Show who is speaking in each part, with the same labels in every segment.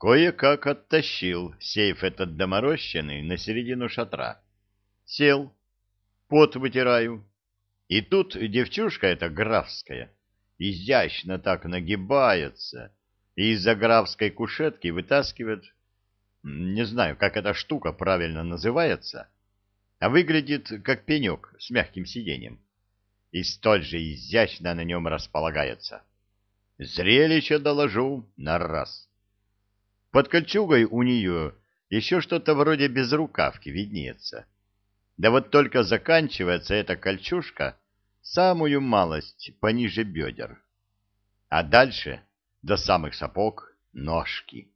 Speaker 1: Кое-как оттащил сейф этот доморощенный на середину шатра. Сел, пот вытираю. И тут девчушка эта графская изящно так нагибается и из-за графской кушетки вытаскивает, не знаю, как эта штука правильно называется, а выглядит как пенек с мягким сиденьем, и столь же изящно на нем располагается. Зрелище доложу на раз. Под кольчугой у нее еще что-то вроде безрукавки виднеется. Да вот только заканчивается эта кольчужка самую малость пониже бедер. А дальше, до самых сапог, ножки.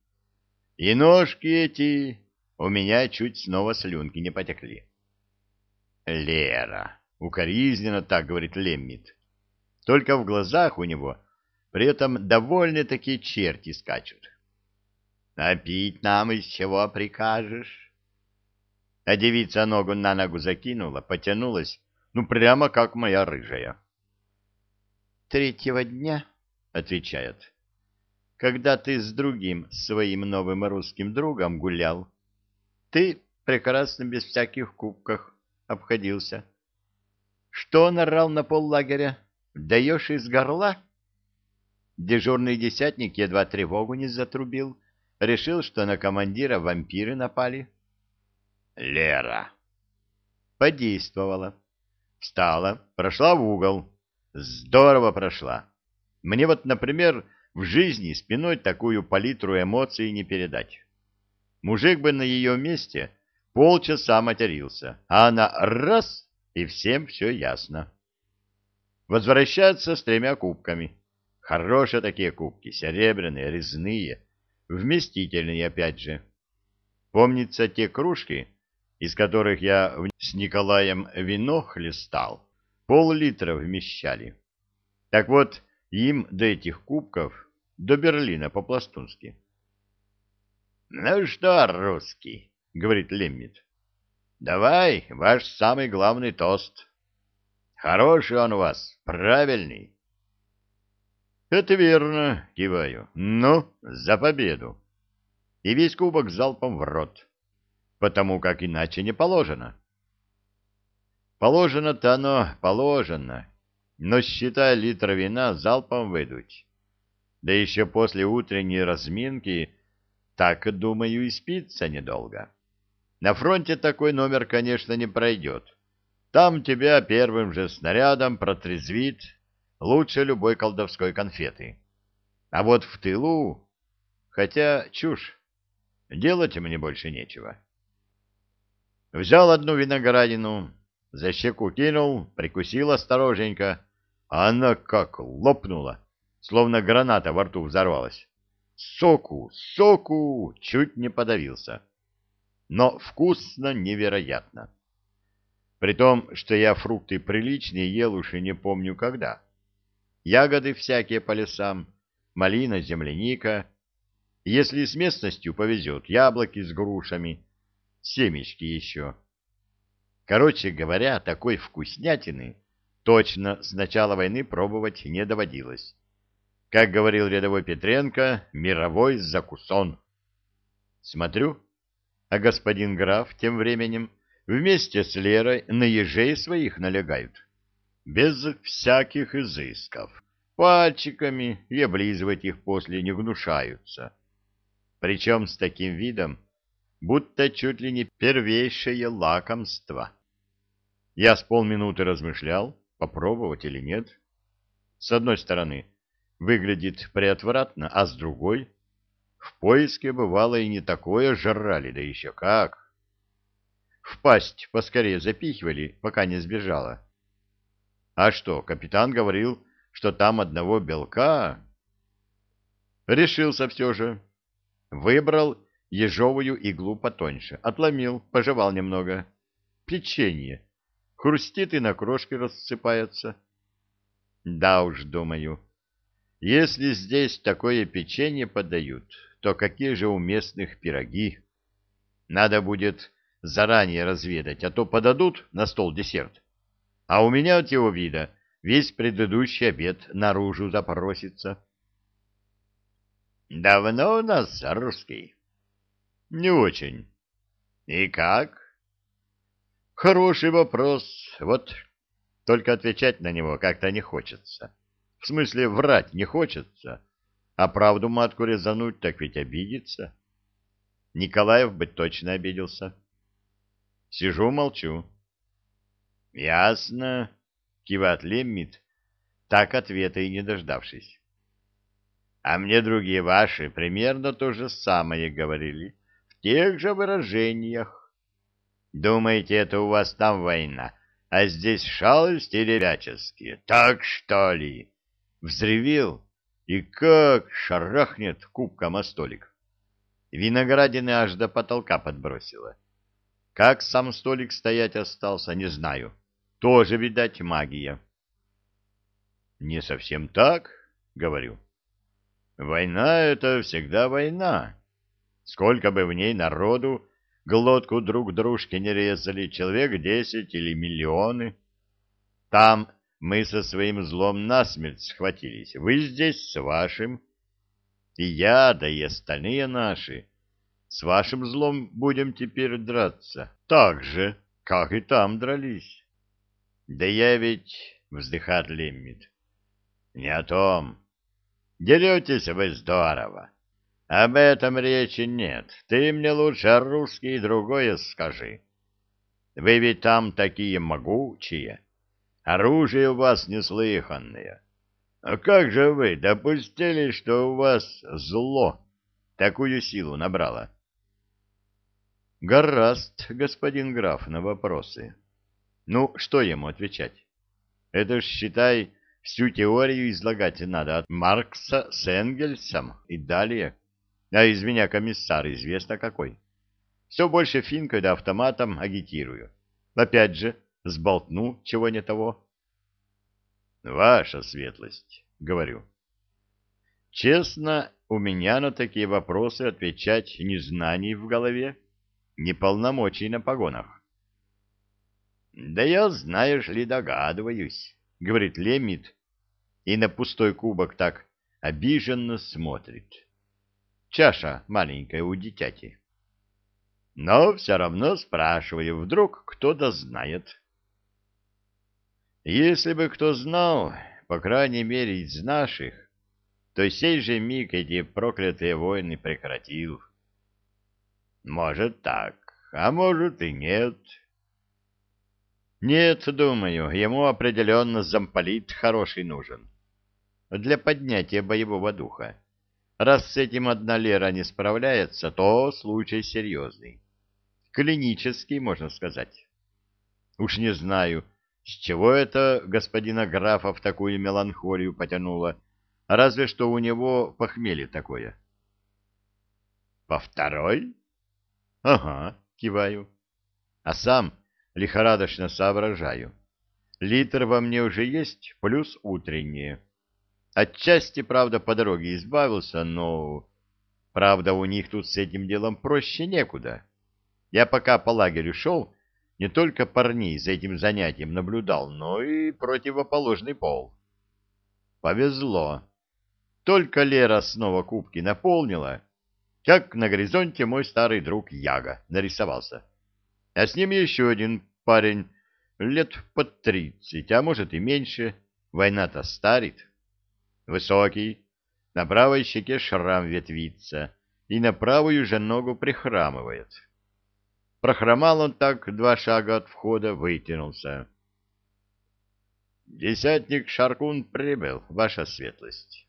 Speaker 1: И ножки эти у меня чуть снова слюнки не потекли. Лера, укоризненно так говорит Леммит. Только в глазах у него при этом довольно такие черти скачут. А пить нам из чего прикажешь? А девица ногу на ногу закинула, потянулась, ну прямо как моя рыжая. Третьего дня, отвечает, когда ты с другим своим новым русским другом гулял, ты прекрасно без всяких кубков обходился. Что нарал на пол лагеря? Даешь из горла? Дежурный десятник едва тревогу не затрубил, решил, что на командира вампиры напали. Лера. Подействовала. Встала, прошла в угол. Здорово прошла. Мне вот, например, в жизни спиной такую палитру эмоций не передать. Мужик бы на ее месте полчаса матерился, а она раз — и всем все ясно. Возвращается с тремя кубками. Хорошие такие кубки, серебряные, резные, вместительные опять же. Помнится, те кружки, из которых я с Николаем вино хлестал, пол-литра вмещали. Так вот, им до этих кубков, до Берлина по-пластунски. — Ну что, русский, — говорит Леммит, — давай ваш самый главный тост. Хороший он у вас, правильный. Это верно, киваю. Ну, за победу. И весь кубок залпом в рот, потому как иначе не положено. Положено-то оно, положено, но считай литр вина залпом выдуть. Да еще после утренней разминки, так, думаю, и спится недолго. На фронте такой номер, конечно, не пройдет. Там тебя первым же снарядом протрезвит лучше любой колдовской конфеты. А вот в тылу... Хотя чушь. Делать мне больше нечего. Взял одну виноградину, за щеку кинул, прикусил осторожненько, а она как лопнула, словно граната во рту взорвалась. Соку, соку, чуть не подавился. Но вкусно невероятно. При том, что я фрукты приличные ел уж и не помню когда ягоды всякие по лесам, малина, земляника. Если с местностью повезет, яблоки с грушами, семечки еще. Короче говоря, такой вкуснятины точно с начала войны пробовать не доводилось. Как говорил рядовой Петренко, мировой закусон. Смотрю, а господин граф тем временем вместе с Лерой на ежей своих налегают без всяких изысков. Пальчиками и облизывать их после не гнушаются. Причем с таким видом, будто чуть ли не первейшее лакомство. Я с полминуты размышлял, попробовать или нет. С одной стороны, выглядит приотвратно, а с другой, в поиске бывало и не такое жрали, да еще как. В пасть поскорее запихивали, пока не сбежала. А что, капитан говорил, что там одного белка? Решился все же. Выбрал ежовую иглу потоньше, отломил, пожевал немного. Печенье. Хрустит и на крошке рассыпается. Да уж, думаю, если здесь такое печенье подают, то какие же у местных пироги? Надо будет заранее разведать, а то подадут на стол десерт а у меня от его вида весь предыдущий обед наружу запросится. Давно у нас русский? Не очень. И как? Хороший вопрос. Вот только отвечать на него как-то не хочется. В смысле, врать не хочется. А правду матку резануть, так ведь обидится. Николаев бы точно обиделся. Сижу, молчу. Ясно, кивает Леммит, так ответа и не дождавшись. А мне другие ваши примерно то же самое говорили, в тех же выражениях. Думаете, это у вас там война, а здесь шалости ребяческие? Так что ли? Взревел и как шарахнет кубком о столик. Виноградины аж до потолка подбросило. Как сам столик стоять остался, не знаю. Тоже, видать, магия. Не совсем так, говорю. Война — это всегда война. Сколько бы в ней народу, глотку друг дружке не резали, человек десять или миллионы. Там мы со своим злом насмерть схватились, вы здесь с вашим. И я, да и остальные наши, с вашим злом будем теперь драться, так же, как и там дрались. Да я ведь, вздыхает Леммит, не о том. Деретесь вы здорово. Об этом речи нет. Ты мне лучше русский другое скажи. Вы ведь там такие могучие. Оружие у вас неслыханное. А как же вы допустили, что у вас зло такую силу набрало? Гораст, господин граф, на вопросы. Ну, что ему отвечать? Это ж, считай, всю теорию излагать надо от Маркса с Энгельсом и далее. А из меня комиссар известно какой. Все больше финкой да автоматом агитирую. Опять же, сболтну чего не того. Ваша светлость, говорю. Честно, у меня на такие вопросы отвечать ни знаний в голове, ни полномочий на погонах. Да я, знаешь ли, догадываюсь, говорит Лемит, и на пустой кубок так обиженно смотрит. Чаша маленькая у дитяти. Но все равно спрашиваю, вдруг кто-то знает. Если бы кто знал, по крайней мере, из наших, то сей же миг эти проклятые войны прекратил. Может так, а может и нет. Нет, думаю, ему определенно замполит хороший нужен. Для поднятия боевого духа. Раз с этим одна Лера не справляется, то случай серьезный. Клинический, можно сказать. Уж не знаю, с чего это господина графа в такую меланхолию потянуло? Разве что у него похмелье такое. По второй? Ага, киваю. А сам лихорадочно соображаю. Литр во мне уже есть, плюс утреннее. Отчасти, правда, по дороге избавился, но... Правда, у них тут с этим делом проще некуда. Я пока по лагерю шел, не только парней за этим занятием наблюдал, но и противоположный пол. Повезло. Только Лера снова кубки наполнила, как на горизонте мой старый друг Яга нарисовался. А с ним еще один парень, лет под тридцать, а может и меньше. Война-то старит. Высокий, на правой щеке шрам ветвится, и на правую же ногу прихрамывает. Прохромал он так два шага от входа, вытянулся. Десятник Шаркун прибыл, ваша светлость.